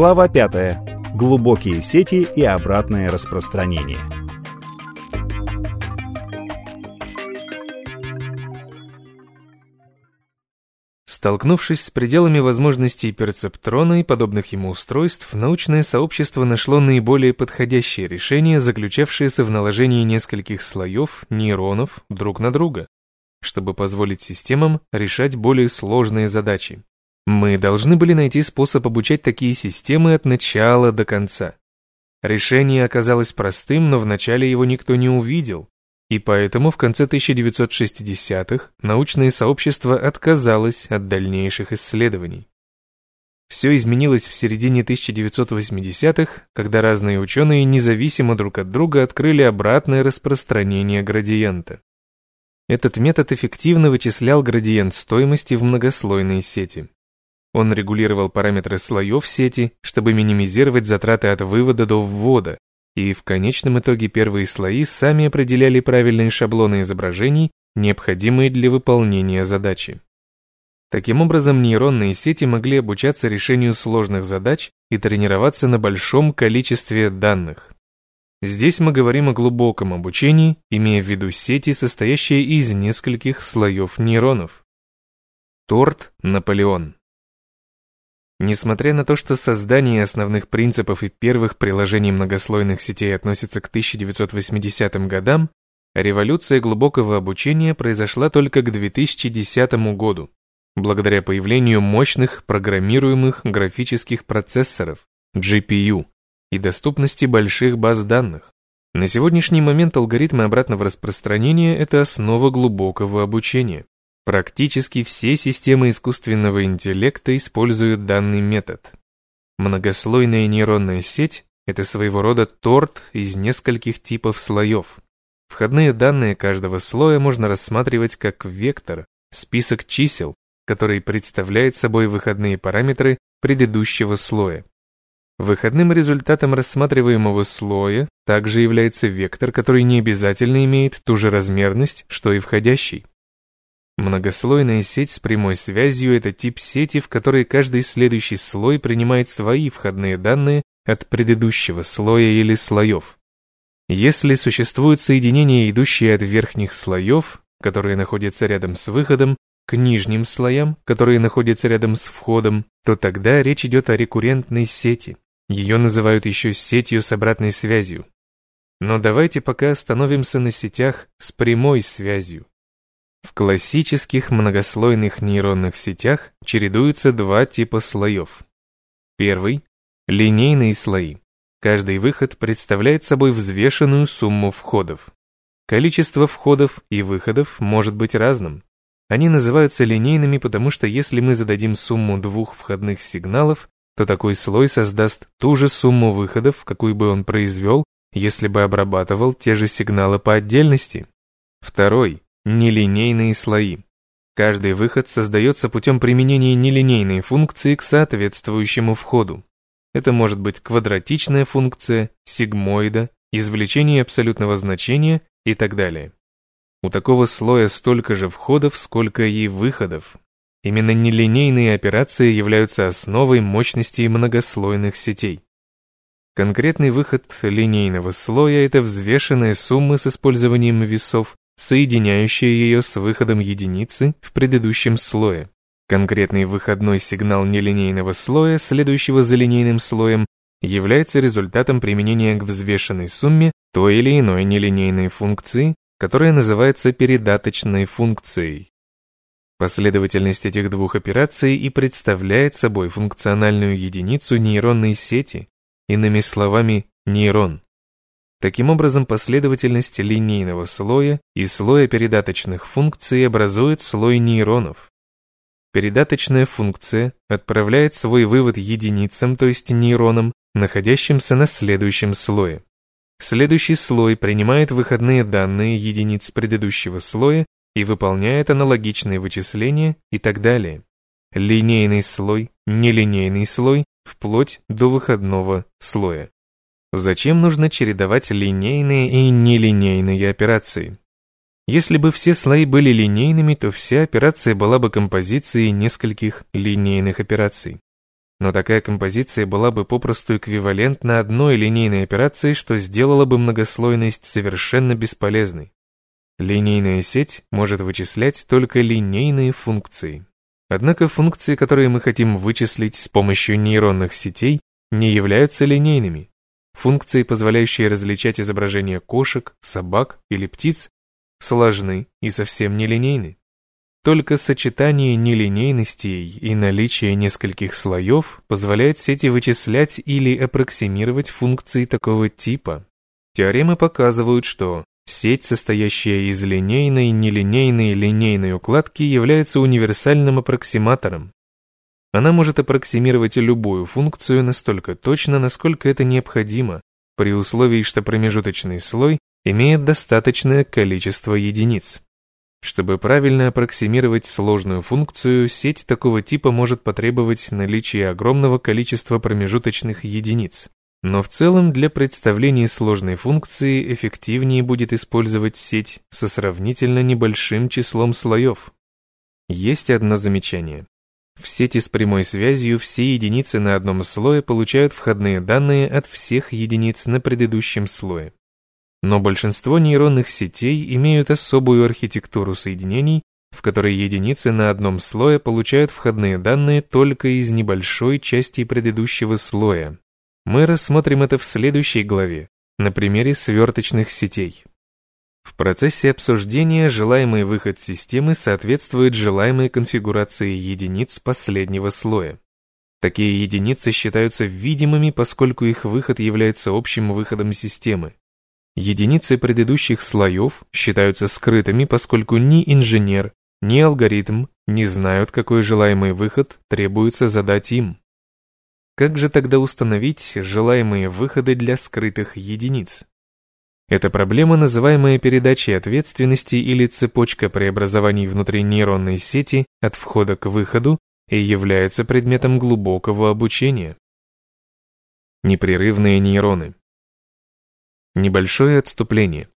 Глава 5. Глубокие сети и обратное распространение. Столкнувшись с пределами возможностей перцептрона и подобных ему устройств, научное сообщество нашло наиболее подходящее решение, заключавшееся в наложении нескольких слоев нейронов друг на друга, чтобы позволить системам решать более сложные задачи. Мы должны были найти способ обучать такие системы от начала до конца. Решение оказалось простым, но вначале его никто не увидел, и поэтому в конце 1960-х научное сообщество отказалось от дальнейших исследований. Все изменилось в середине 1980-х, когда разные ученые независимо друг от друга открыли обратное распространение градиента. Этот метод эффективно вычислял градиент стоимости в многослойной сети. Он регулировал параметры слоев сети, чтобы минимизировать затраты от вывода до ввода, и в конечном итоге первые слои сами определяли правильные шаблоны изображений, необходимые для выполнения задачи. Таким образом, нейронные сети могли обучаться решению сложных задач и тренироваться на большом количестве данных. Здесь мы говорим о глубоком обучении, имея в виду сети, состоящие из нескольких слоев нейронов. Торт Наполеон Несмотря на то, что создание основных принципов и первых приложений многослойных сетей относится к 1980 годам, революция глубокого обучения произошла только к 2010 году, благодаря появлению мощных программируемых графических процессоров, GPU, и доступности больших баз данных. На сегодняшний момент алгоритмы обратного распространения – это основа глубокого обучения. Практически все системы искусственного интеллекта используют данный метод. Многослойная нейронная сеть – это своего рода торт из нескольких типов слоев. Входные данные каждого слоя можно рассматривать как вектор, список чисел, который представляет собой выходные параметры предыдущего слоя. Выходным результатом рассматриваемого слоя также является вектор, который не обязательно имеет ту же размерность, что и входящий. Многослойная сеть с прямой связью – это тип сети, в которой каждый следующий слой принимает свои входные данные от предыдущего слоя или слоев. Если существуют соединения, идущие от верхних слоев, которые находятся рядом с выходом, к нижним слоям, которые находятся рядом с входом, то тогда речь идет о рекуррентной сети. Ее называют еще сетью с обратной связью. Но давайте пока остановимся на сетях с прямой связью. В классических многослойных нейронных сетях чередуются два типа слоев. Первый – линейные слои. Каждый выход представляет собой взвешенную сумму входов. Количество входов и выходов может быть разным. Они называются линейными, потому что если мы зададим сумму двух входных сигналов, то такой слой создаст ту же сумму выходов, какую бы он произвел, если бы обрабатывал те же сигналы по отдельности. Второй Нелинейные слои. Каждый выход создается путем применения нелинейной функции к соответствующему входу. Это может быть квадратичная функция, сигмоида, извлечение абсолютного значения и так далее. У такого слоя столько же входов, сколько и выходов. Именно нелинейные операции являются основой мощности многослойных сетей. Конкретный выход линейного слоя – это взвешенная сумма с использованием весов соединяющая ее с выходом единицы в предыдущем слое. Конкретный выходной сигнал нелинейного слоя, следующего за линейным слоем, является результатом применения к взвешенной сумме той или иной нелинейной функции, которая называется передаточной функцией. Последовательность этих двух операций и представляет собой функциональную единицу нейронной сети, иными словами, нейрон. Таким образом, последовательность линейного слоя и слоя передаточных функций образует слой нейронов. Передаточная функция отправляет свой вывод единицам, то есть нейронам, находящимся на следующем слое. Следующий слой принимает выходные данные единиц предыдущего слоя и выполняет аналогичные вычисления и так далее. Линейный слой, нелинейный слой, вплоть до выходного слоя. Зачем нужно чередовать линейные и нелинейные операции? Если бы все слои были линейными, то вся операция была бы композицией нескольких линейных операций. Но такая композиция была бы попросту эквивалентна одной линейной операции, что сделало бы многослойность совершенно бесполезной. Линейная сеть может вычислять только линейные функции. Однако функции, которые мы хотим вычислить с помощью нейронных сетей, не являются линейными. Функции, позволяющие различать изображения кошек, собак или птиц, сложны и совсем нелинейны. Только сочетание нелинейностей и наличие нескольких слоев позволяет сети вычислять или аппроксимировать функции такого типа. Теоремы показывают, что сеть, состоящая из линейной, нелинейной, линейной укладки, является универсальным аппроксиматором. Она может аппроксимировать любую функцию настолько точно, насколько это необходимо, при условии, что промежуточный слой имеет достаточное количество единиц. Чтобы правильно аппроксимировать сложную функцию, сеть такого типа может потребовать наличия огромного количества промежуточных единиц. Но в целом для представления сложной функции эффективнее будет использовать сеть со сравнительно небольшим числом слоев. Есть одно замечание. В сети с прямой связью все единицы на одном слое получают входные данные от всех единиц на предыдущем слое. Но большинство нейронных сетей имеют особую архитектуру соединений, в которой единицы на одном слое получают входные данные только из небольшой части предыдущего слоя. Мы рассмотрим это в следующей главе, на примере сверточных сетей. В процессе обсуждения желаемый выход системы соответствует желаемой конфигурации единиц последнего слоя. Такие единицы считаются видимыми, поскольку их выход является общим выходом системы. Единицы предыдущих слоев считаются скрытыми, поскольку ни инженер, ни алгоритм не знают, какой желаемый выход требуется задать им. Как же тогда установить желаемые выходы для скрытых единиц? Эта проблема, называемая передачей ответственности или цепочка преобразований внутри нейронной сети от входа к выходу, и является предметом глубокого обучения. Непрерывные нейроны. Небольшое отступление.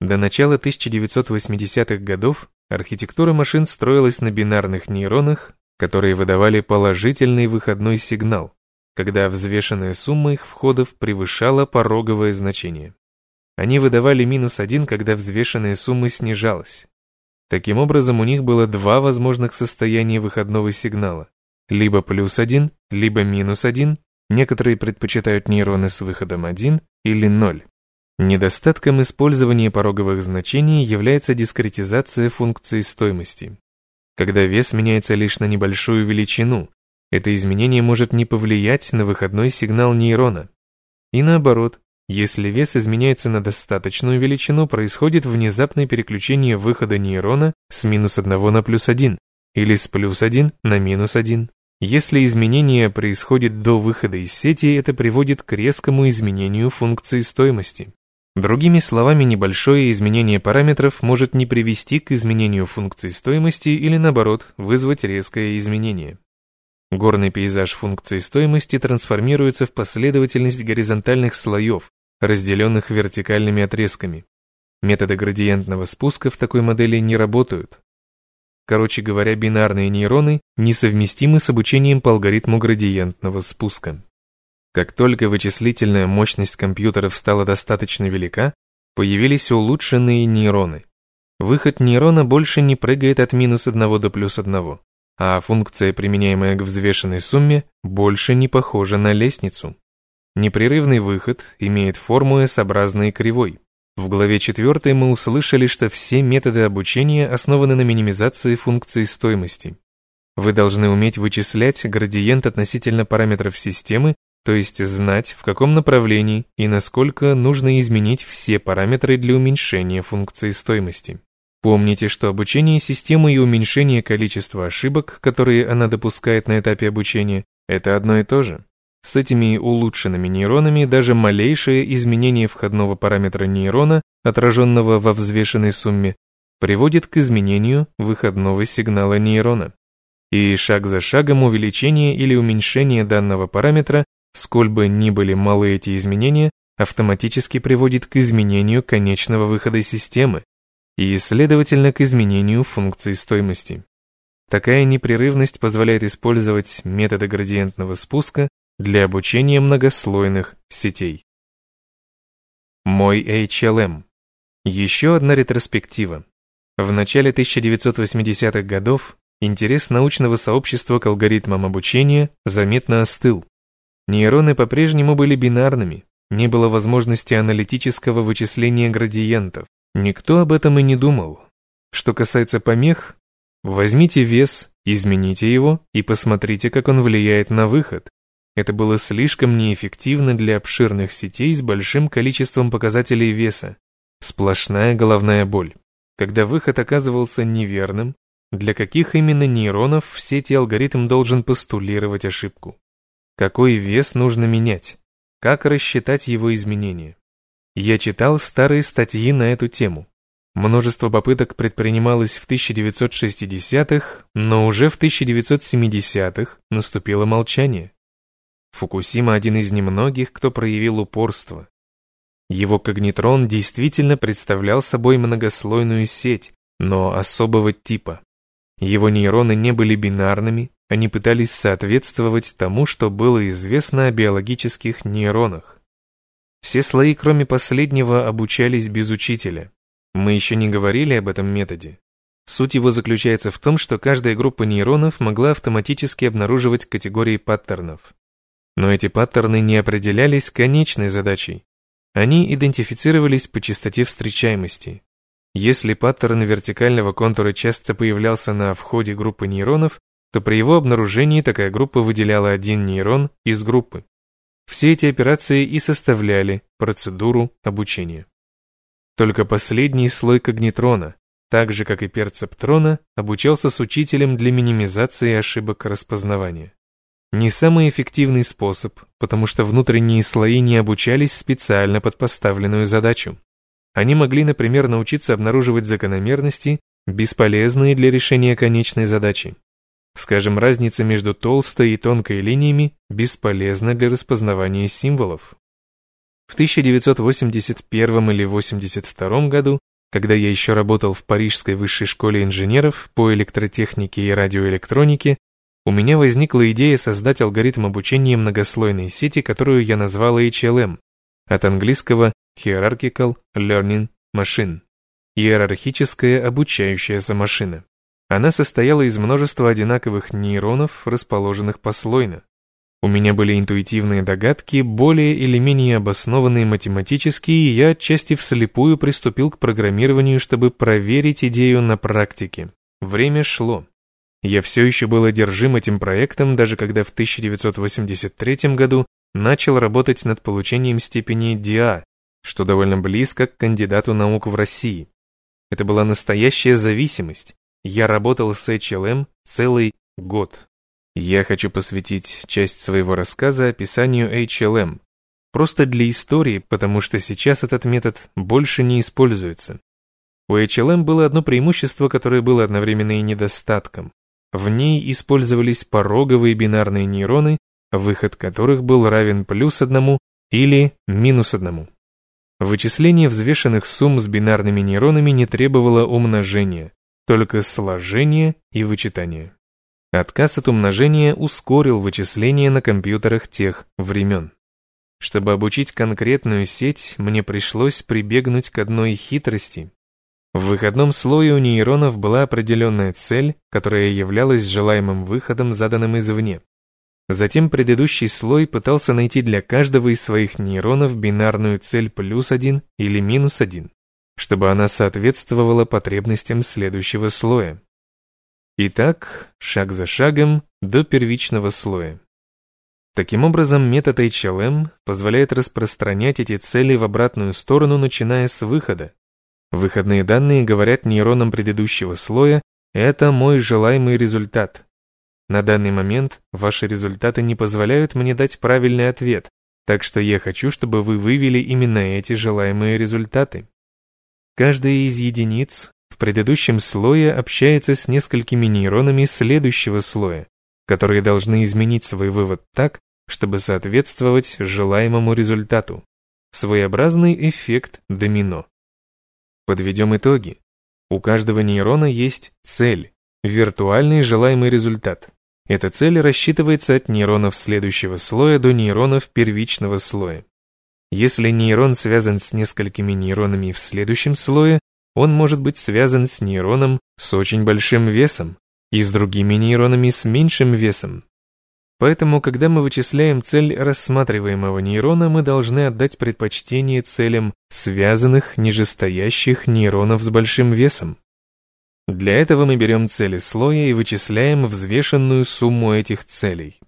До начала 1980-х годов архитектура машин строилась на бинарных нейронах, которые выдавали положительный выходной сигнал, когда взвешенная сумма их входов превышала пороговое значение. Они выдавали минус один, когда взвешенная сумма снижалась. Таким образом, у них было два возможных состояния выходного сигнала. Либо плюс один, либо минус один. Некоторые предпочитают нейроны с выходом 1 или 0. Недостатком использования пороговых значений является дискретизация функции стоимости. Когда вес меняется лишь на небольшую величину, это изменение может не повлиять на выходной сигнал нейрона. И наоборот, если вес изменяется на достаточную величину, происходит внезапное переключение выхода нейрона с минус 1 на плюс 1 или с плюс 1 на минус 1. Если изменение происходит до выхода из сети, это приводит к резкому изменению функции стоимости. Другими словами, небольшое изменение параметров может не привести к изменению функции стоимости или наоборот, вызвать резкое изменение. Горный пейзаж функции стоимости трансформируется в последовательность горизонтальных слоев, разделенных вертикальными отрезками. Методы градиентного спуска в такой модели не работают. Короче говоря, бинарные нейроны несовместимы с обучением по алгоритму градиентного спуска. Как только вычислительная мощность компьютеров стала достаточно велика, появились улучшенные нейроны. Выход нейрона больше не прыгает от минус 1 до плюс 1, а функция, применяемая к взвешенной сумме, больше не похожа на лестницу. Непрерывный выход имеет форму S-образной кривой. В главе 4 мы услышали, что все методы обучения основаны на минимизации функции стоимости. Вы должны уметь вычислять градиент относительно параметров системы то есть знать, в каком направлении и насколько нужно изменить все параметры для уменьшения функции стоимости. Помните, что обучение системы и уменьшение количества ошибок, которые она допускает на этапе обучения, это одно и то же. С этими улучшенными нейронами даже малейшее изменение входного параметра нейрона, отраженного во взвешенной сумме, приводит к изменению выходного сигнала нейрона. И шаг за шагом увеличение или уменьшение данного параметра сколь бы ни были малы эти изменения, автоматически приводит к изменению конечного выхода системы. и, следовательно, к изменению функции стоимости. Такая непрерывность позволяет использовать методы градиентного спуска для обучения многослойных сетей. Мой HLM. Еще одна ретроспектива. В начале 1980-х годов интерес научного сообщества к алгоритмам обучения заметно остыл. Нейроны по-прежнему были бинарными, не было возможности аналитического вычисления градиентов. Никто об этом и не думал. Что касается помех, возьмите вес, измените его и посмотрите, как он влияет на выход. Это было слишком неэффективно для обширных сетей с большим количеством показателей веса. Сплошная головная боль. Когда выход оказывался неверным, для каких именно нейронов в сети алгоритм должен постулировать ошибку? Какой вес нужно менять? Как рассчитать его изменения? Я читал старые статьи на эту тему. Множество попыток предпринималось в 1960-х, но уже в 1970-х наступило молчание. Фукусима один из немногих, кто проявил упорство. Его когнитрон действительно представлял собой многослойную сеть, но особого типа. Его нейроны не были бинарными, они пытались соответствовать тому, что было известно о биологических нейронах. Все слои, кроме последнего, обучались без учителя. Мы еще не говорили об этом методе. Суть его заключается в том, что каждая группа нейронов могла автоматически обнаруживать категории паттернов. Но эти паттерны не определялись конечной задачей. Они идентифицировались по частоте встречаемости. Если паттерн вертикального контура часто появлялся на входе группы нейронов, то при его обнаружении такая группа выделяла один нейрон из группы. Все эти операции и составляли процедуру обучения. Только последний слой когнитрона, так же как и перцептрона, обучался с учителем для минимизации ошибок распознавания. Не самый эффективный способ, потому что внутренние слои не обучались специально под поставленную задачу. Они могли, например, научиться обнаруживать закономерности, бесполезные для решения конечной задачи. Скажем, разница между толстой и тонкой линиями бесполезна для распознавания символов. В 1981 или 1982 году, когда я еще работал в Парижской высшей школе инженеров по электротехнике и радиоэлектронике, у меня возникла идея создать алгоритм обучения многослойной сети, которую я назвал HLM, от английского Hierarchical Learning Machine, иерархическая обучающаяся машина. Она состояла из множества одинаковых нейронов, расположенных послойно. У меня были интуитивные догадки, более или менее обоснованные математически, и я отчасти вслепую приступил к программированию, чтобы проверить идею на практике. Время шло. Я все еще был одержим этим проектом, даже когда в 1983 году начал работать над получением степени ДИА, что довольно близко к кандидату наук в России. Это была настоящая зависимость, я работал с HLM целый год. Я хочу посвятить часть своего рассказа описанию HLM. Просто для истории, потому что сейчас этот метод больше не используется. У HLM было одно преимущество, которое было одновременно и недостатком. В ней использовались пороговые бинарные нейроны, выход которых был равен плюс одному или минус одному. Вычисление взвешенных сумм с бинарными нейронами не требовало умножения, только сложение и вычитание. Отказ от умножения ускорил вычисления на компьютерах тех времен. Чтобы обучить конкретную сеть, мне пришлось прибегнуть к одной хитрости. В выходном слое у нейронов была определенная цель, которая являлась желаемым выходом, заданным извне. Затем предыдущий слой пытался найти для каждого из своих нейронов бинарную цель плюс один или минус один чтобы она соответствовала потребностям следующего слоя. Итак, шаг за шагом до первичного слоя. Таким образом, метод HLM позволяет распространять эти цели в обратную сторону, начиная с выхода. Выходные данные говорят нейронам предыдущего слоя «это мой желаемый результат». На данный момент ваши результаты не позволяют мне дать правильный ответ, так что я хочу, чтобы вы вывели именно эти желаемые результаты. Каждая из единиц в предыдущем слое общается с несколькими нейронами следующего слоя, которые должны изменить свой вывод так, чтобы соответствовать желаемому результату. Своеобразный эффект домино. Подведем итоги. У каждого нейрона есть цель, виртуальный желаемый результат. Эта цель рассчитывается от нейронов следующего слоя до нейронов первичного слоя. Если нейрон связан с несколькими нейронами в следующем слое, он может быть связан с нейроном с очень большим весом и с другими нейронами с меньшим весом. Поэтому, когда мы вычисляем цель рассматриваемого нейрона, мы должны отдать предпочтение целям связанных нижестоящих нейронов с большим весом. Для этого мы берем цели слоя и вычисляем взвешенную сумму этих целей.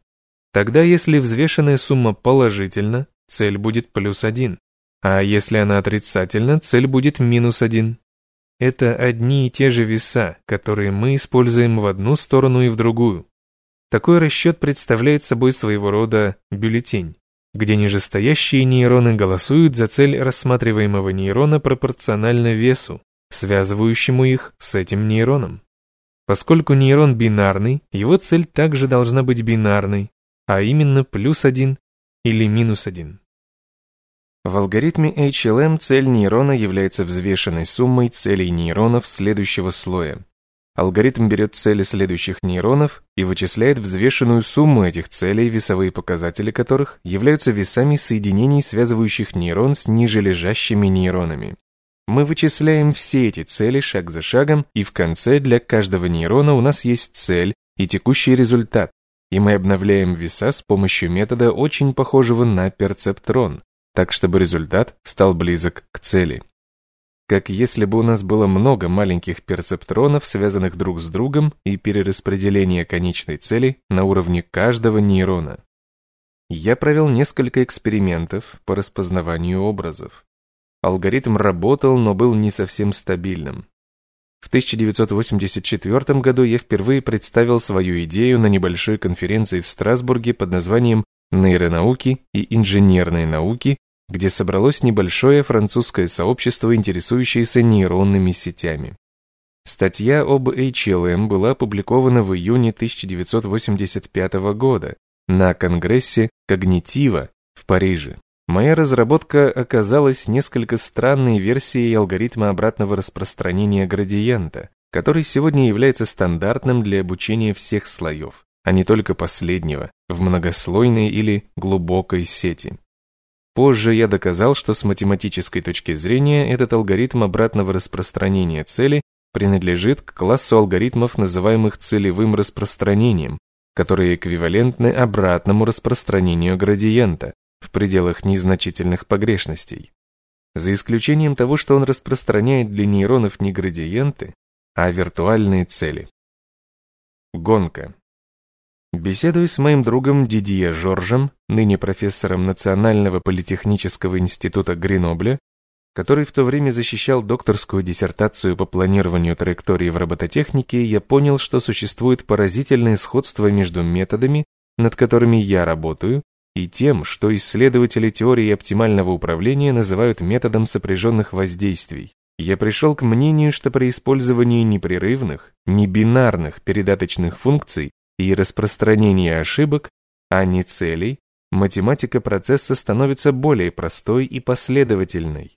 Тогда, если взвешенная сумма положительна, цель будет плюс 1, а если она отрицательна, цель будет минус 1. Это одни и те же веса, которые мы используем в одну сторону и в другую. Такой расчет представляет собой своего рода бюллетень, где нижестоящие нейроны голосуют за цель рассматриваемого нейрона пропорционально весу, связывающему их с этим нейроном. Поскольку нейрон бинарный, его цель также должна быть бинарной, а именно плюс 1 или минус 1. В алгоритме HLM цель нейрона является взвешенной суммой целей нейронов следующего слоя. Алгоритм берет цели следующих нейронов и вычисляет взвешенную сумму этих целей, весовые показатели которых являются весами соединений, связывающих нейрон с нижележащими нейронами. Мы вычисляем все эти цели шаг за шагом, и в конце для каждого нейрона у нас есть цель и текущий результат, и мы обновляем веса с помощью метода, очень похожего на перцептрон, так чтобы результат стал близок к цели. Как если бы у нас было много маленьких перцептронов, связанных друг с другом, и перераспределение конечной цели на уровне каждого нейрона. Я провел несколько экспериментов по распознаванию образов. Алгоритм работал, но был не совсем стабильным. В 1984 году я впервые представил свою идею на небольшой конференции в Страсбурге под названием «Нейронауки и инженерные науки», где собралось небольшое французское сообщество, интересующееся нейронными сетями. Статья об HLM была опубликована в июне 1985 года на Конгрессе Когнитива в Париже. Моя разработка оказалась несколько странной версией алгоритма обратного распространения градиента, который сегодня является стандартным для обучения всех слоев, а не только последнего, в многослойной или глубокой сети. Позже я доказал, что с математической точки зрения этот алгоритм обратного распространения цели принадлежит к классу алгоритмов, называемых целевым распространением, которые эквивалентны обратному распространению градиента, в пределах незначительных погрешностей. За исключением того, что он распространяет для нейронов не градиенты, а виртуальные цели. Гонка. Беседуя с моим другом Дидье Жоржем, ныне профессором Национального политехнического института Гренобля, который в то время защищал докторскую диссертацию по планированию траектории в робототехнике, я понял, что существует поразительное сходство между методами, над которыми я работаю, и тем, что исследователи теории оптимального управления называют методом сопряженных воздействий. Я пришел к мнению, что при использовании непрерывных, небинарных передаточных функций и распространении ошибок, а не целей, математика процесса становится более простой и последовательной.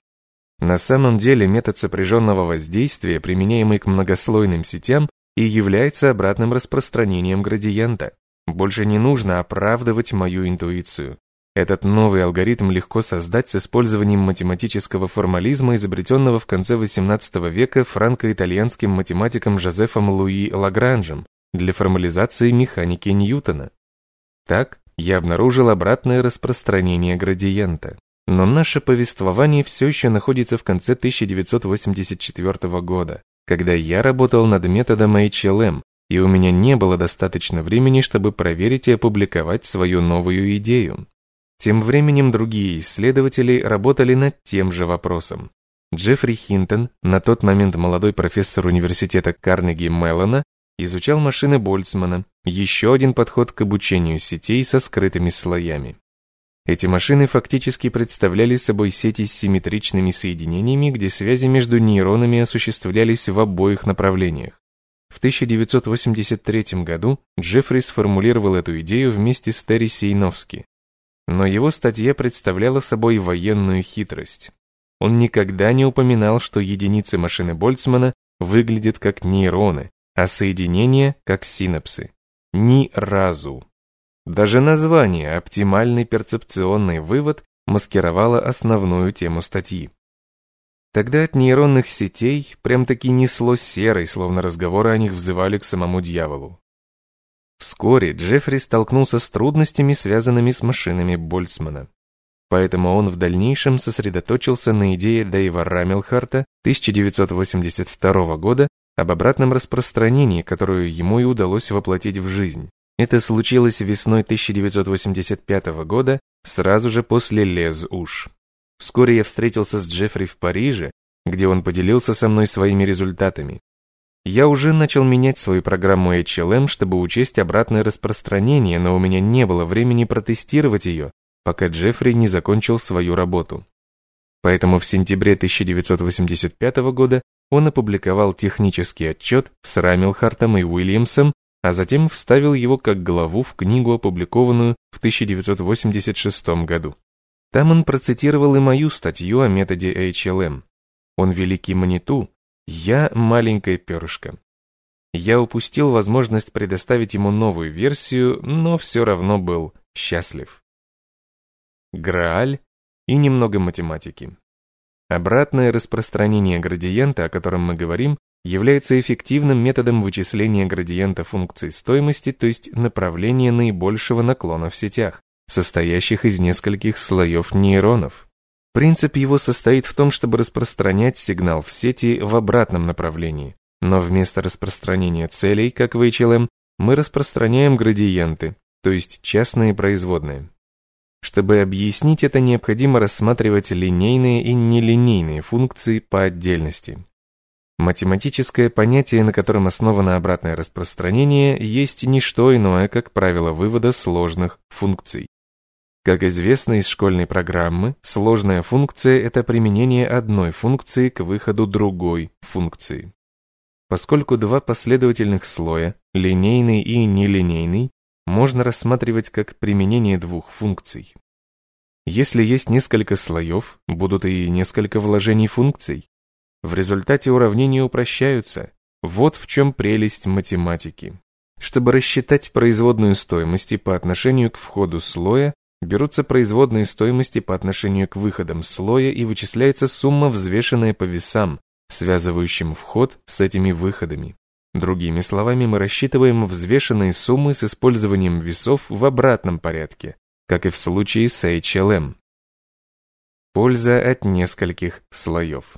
На самом деле метод сопряженного воздействия, применяемый к многослойным сетям, и является обратным распространением градиента. Больше не нужно оправдывать мою интуицию. Этот новый алгоритм легко создать с использованием математического формализма, изобретенного в конце XVIII века франко-итальянским математиком Жозефом Луи Лагранжем для формализации механики Ньютона. Так, я обнаружил обратное распространение градиента. Но наше повествование все еще находится в конце 1984 года, когда я работал над методом HLM, и у меня не было достаточно времени, чтобы проверить и опубликовать свою новую идею. Тем временем другие исследователи работали над тем же вопросом. Джеффри Хинтон, на тот момент молодой профессор университета Карнеги Меллона, изучал машины Больцмана, еще один подход к обучению сетей со скрытыми слоями. Эти машины фактически представляли собой сети с симметричными соединениями, где связи между нейронами осуществлялись в обоих направлениях. В 1983 году Джеффри сформулировал эту идею вместе с Терри Сейновски. Но его статья представляла собой военную хитрость. Он никогда не упоминал, что единицы машины Больцмана выглядят как нейроны, а соединения как синапсы. Ни разу. Даже название «оптимальный перцепционный вывод» маскировало основную тему статьи. Тогда от нейронных сетей прям-таки несло серой, словно разговоры о них взывали к самому дьяволу. Вскоре Джеффри столкнулся с трудностями, связанными с машинами Больцмана. Поэтому он в дальнейшем сосредоточился на идее Дэйва Рамелхарта 1982 года об обратном распространении, которую ему и удалось воплотить в жизнь. Это случилось весной 1985 года, сразу же после «Лез уж». Вскоре я встретился с Джеффри в Париже, где он поделился со мной своими результатами. Я уже начал менять свою программу HLM, чтобы учесть обратное распространение, но у меня не было времени протестировать ее, пока Джеффри не закончил свою работу. Поэтому в сентябре 1985 года он опубликовал технический отчет с Рамилхартом и Уильямсом, а затем вставил его как главу в книгу, опубликованную в 1986 году. Там он процитировал и мою статью о методе HLM. Он великий маниту, я маленькое перышко. Я упустил возможность предоставить ему новую версию, но все равно был счастлив. Грааль и немного математики. Обратное распространение градиента, о котором мы говорим, является эффективным методом вычисления градиента функции стоимости, то есть направления наибольшего наклона в сетях, состоящих из нескольких слоев нейронов. Принцип его состоит в том, чтобы распространять сигнал в сети в обратном направлении, но вместо распространения целей, как в HLM, мы распространяем градиенты, то есть частные производные. Чтобы объяснить это, необходимо рассматривать линейные и нелинейные функции по отдельности. Математическое понятие, на котором основано обратное распространение, есть не что иное, как правило вывода сложных функций. Как известно из школьной программы, сложная функция – это применение одной функции к выходу другой функции. Поскольку два последовательных слоя, линейный и нелинейный, можно рассматривать как применение двух функций. Если есть несколько слоев, будут и несколько вложений функций. В результате уравнения упрощаются. Вот в чем прелесть математики. Чтобы рассчитать производную стоимости по отношению к входу слоя, берутся производные стоимости по отношению к выходам слоя и вычисляется сумма, взвешенная по весам, связывающим вход с этими выходами. Другими словами, мы рассчитываем взвешенные суммы с использованием весов в обратном порядке, как и в случае с HLM. Польза от нескольких слоев.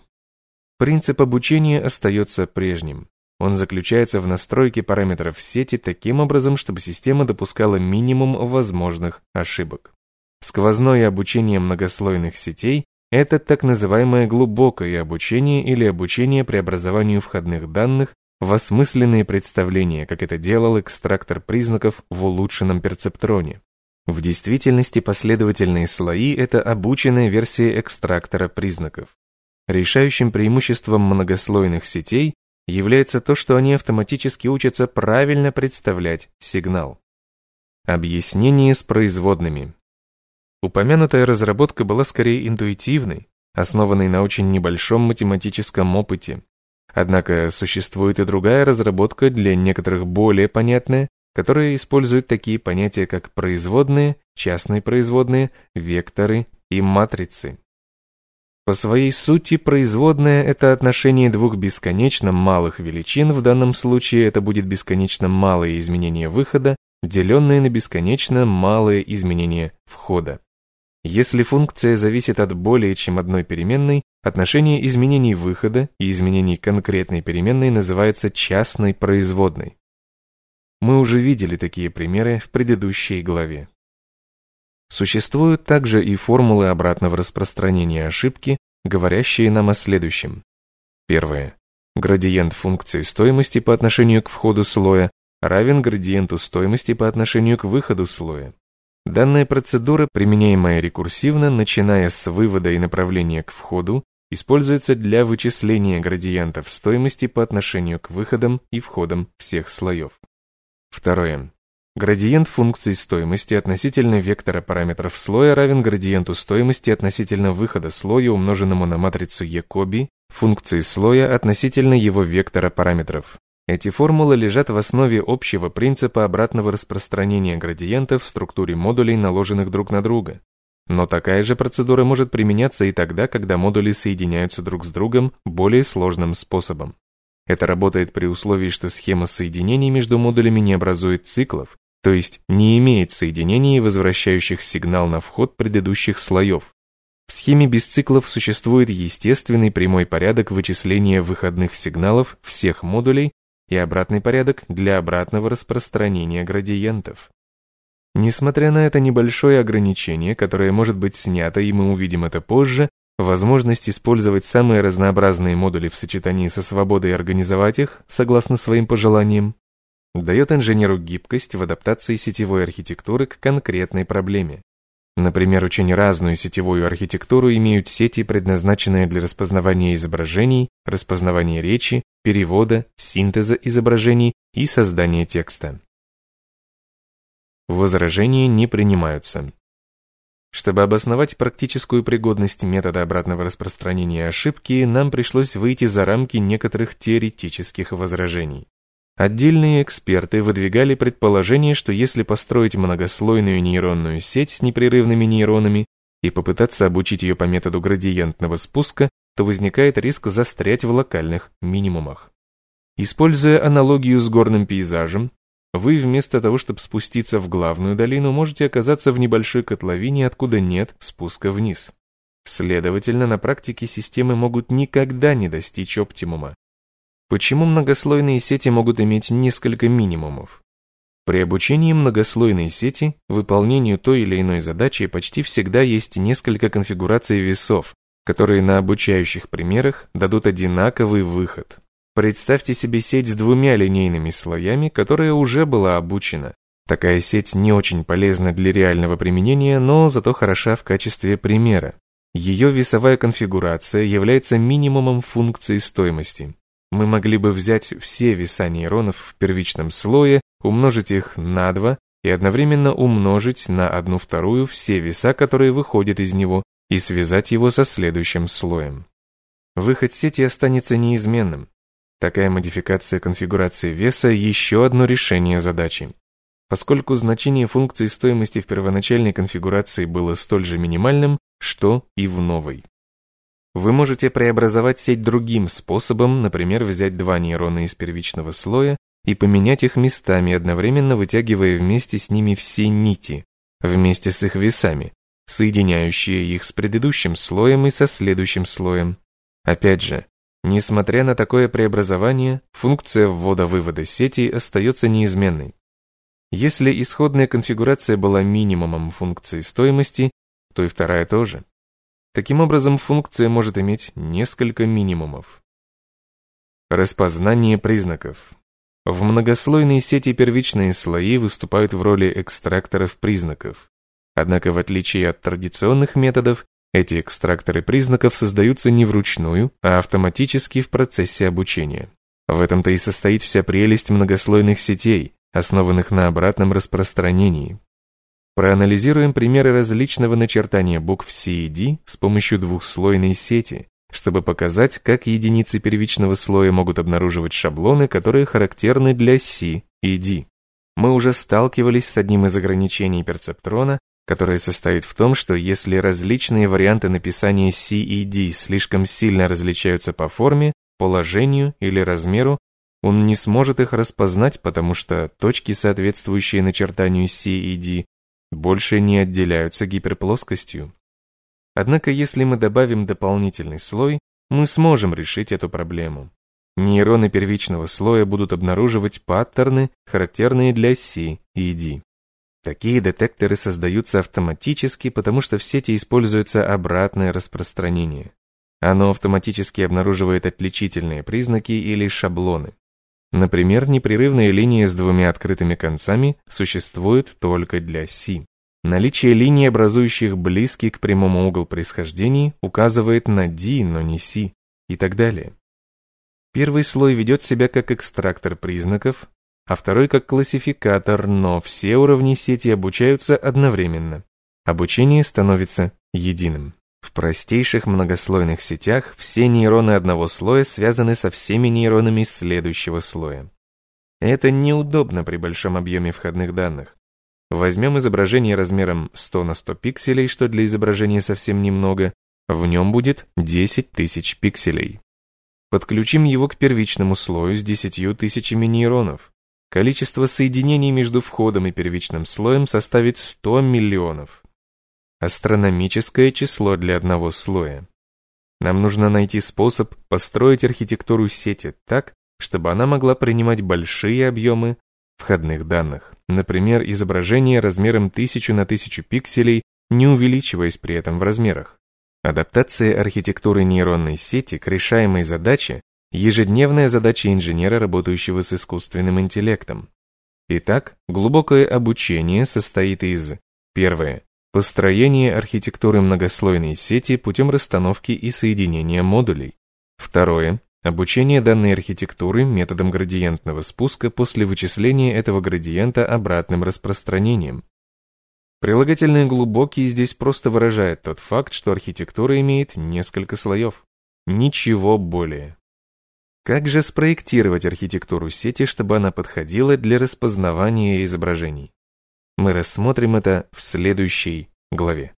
Принцип обучения остается прежним. Он заключается в настройке параметров сети таким образом, чтобы система допускала минимум возможных ошибок. Сквозное обучение многослойных сетей – это так называемое глубокое обучение или обучение преобразованию входных данных в осмысленные представления, как это делал экстрактор признаков в улучшенном перцептроне. В действительности последовательные слои – это обученная версия экстрактора признаков. Решающим преимуществом многослойных сетей является то, что они автоматически учатся правильно представлять сигнал. Объяснение с производными. Упомянутая разработка была скорее интуитивной, основанной на очень небольшом математическом опыте. Однако существует и другая разработка для некоторых более понятная, которая использует такие понятия, как производные, частные производные, векторы и матрицы. По своей сути, производная – это отношение двух бесконечно малых величин, в данном случае это будет бесконечно малое изменение выхода, деленное на бесконечно малое изменение входа. Если функция зависит от более чем одной переменной, отношение изменений выхода и изменений конкретной переменной называется частной производной. Мы уже видели такие примеры в предыдущей главе. Существуют также и формулы обратного распространения ошибки, говорящие нам о следующем. Первое. Градиент функции стоимости по отношению к входу слоя равен градиенту стоимости по отношению к выходу слоя. Данная процедура, применяемая рекурсивно, начиная с вывода и направления к входу, используется для вычисления градиентов стоимости по отношению к выходам и входам всех слоев. Второе. Градиент функции стоимости относительно вектора параметров слоя равен градиенту стоимости относительно выхода слоя, умноженному на матрицу Якоби функции слоя относительно его вектора параметров. Эти формулы лежат в основе общего принципа обратного распространения градиентов в структуре модулей, наложенных друг на друга. Но такая же процедура может применяться и тогда, когда модули соединяются друг с другом более сложным способом. Это работает при условии, что схема соединений между модулями не образует циклов, то есть не имеет соединений, возвращающих сигнал на вход предыдущих слоев. В схеме без циклов существует естественный прямой порядок вычисления выходных сигналов всех модулей и обратный порядок для обратного распространения градиентов. Несмотря на это небольшое ограничение, которое может быть снято, и мы увидим это позже, возможность использовать самые разнообразные модули в сочетании со свободой организовать их, согласно своим пожеланиям, дает инженеру гибкость в адаптации сетевой архитектуры к конкретной проблеме. Например, очень разную сетевую архитектуру имеют сети, предназначенные для распознавания изображений, распознавания речи, перевода, синтеза изображений и создания текста. Возражения не принимаются. Чтобы обосновать практическую пригодность метода обратного распространения ошибки, нам пришлось выйти за рамки некоторых теоретических возражений. Отдельные эксперты выдвигали предположение, что если построить многослойную нейронную сеть с непрерывными нейронами и попытаться обучить ее по методу градиентного спуска, то возникает риск застрять в локальных минимумах. Используя аналогию с горным пейзажем, вы вместо того, чтобы спуститься в главную долину, можете оказаться в небольшой котловине, откуда нет спуска вниз. Следовательно, на практике системы могут никогда не достичь оптимума, Почему многослойные сети могут иметь несколько минимумов? При обучении многослойной сети выполнению той или иной задачи почти всегда есть несколько конфигураций весов, которые на обучающих примерах дадут одинаковый выход. Представьте себе сеть с двумя линейными слоями, которая уже была обучена. Такая сеть не очень полезна для реального применения, но зато хороша в качестве примера. Ее весовая конфигурация является минимумом функции стоимости мы могли бы взять все веса нейронов в первичном слое, умножить их на 2 и одновременно умножить на одну вторую все веса, которые выходят из него, и связать его со следующим слоем. Выход сети останется неизменным. Такая модификация конфигурации веса – еще одно решение задачи. Поскольку значение функции стоимости в первоначальной конфигурации было столь же минимальным, что и в новой. Вы можете преобразовать сеть другим способом, например, взять два нейрона из первичного слоя и поменять их местами, одновременно вытягивая вместе с ними все нити, вместе с их весами, соединяющие их с предыдущим слоем и со следующим слоем. Опять же, несмотря на такое преобразование, функция ввода-вывода сети остается неизменной. Если исходная конфигурация была минимумом функции стоимости, то и вторая тоже. Таким образом, функция может иметь несколько минимумов. Распознание признаков. В многослойной сети первичные слои выступают в роли экстракторов признаков. Однако, в отличие от традиционных методов, эти экстракторы признаков создаются не вручную, а автоматически в процессе обучения. В этом-то и состоит вся прелесть многослойных сетей, основанных на обратном распространении. Проанализируем примеры различного начертания букв C и D с помощью двухслойной сети, чтобы показать, как единицы первичного слоя могут обнаруживать шаблоны, которые характерны для C и D. Мы уже сталкивались с одним из ограничений перцептрона, которое состоит в том, что если различные варианты написания C и D слишком сильно различаются по форме, положению или размеру, он не сможет их распознать, потому что точки, соответствующие начертанию C и D, больше не отделяются гиперплоскостью. Однако если мы добавим дополнительный слой, мы сможем решить эту проблему. Нейроны первичного слоя будут обнаруживать паттерны, характерные для C и D. Такие детекторы создаются автоматически, потому что в сети используется обратное распространение. Оно автоматически обнаруживает отличительные признаки или шаблоны. Например, непрерывная линия с двумя открытыми концами существует только для Си. Наличие линий, образующих близкий к прямому угол происхождения, указывает на D, но не Си, и так далее. Первый слой ведет себя как экстрактор признаков, а второй как классификатор, но все уровни сети обучаются одновременно. Обучение становится единым. В простейших многослойных сетях все нейроны одного слоя связаны со всеми нейронами следующего слоя. Это неудобно при большом объеме входных данных. Возьмем изображение размером 100 на 100 пикселей, что для изображения совсем немного, в нем будет 10 тысяч пикселей. Подключим его к первичному слою с 10 тысячами нейронов. Количество соединений между входом и первичным слоем составит 100 миллионов. Астрономическое число для одного слоя. Нам нужно найти способ построить архитектуру сети так, чтобы она могла принимать большие объемы входных данных, например, изображение размером 1000 на 1000 пикселей, не увеличиваясь при этом в размерах. Адаптация архитектуры нейронной сети к решаемой задаче – ежедневная задача инженера, работающего с искусственным интеллектом. Итак, глубокое обучение состоит из Первое. Построение архитектуры многослойной сети путем расстановки и соединения модулей. Второе. Обучение данной архитектуры методом градиентного спуска после вычисления этого градиента обратным распространением. Прилагательный «глубокий» здесь просто выражает тот факт, что архитектура имеет несколько слоев. Ничего более. Как же спроектировать архитектуру сети, чтобы она подходила для распознавания изображений? Мы рассмотрим это в следующей главе.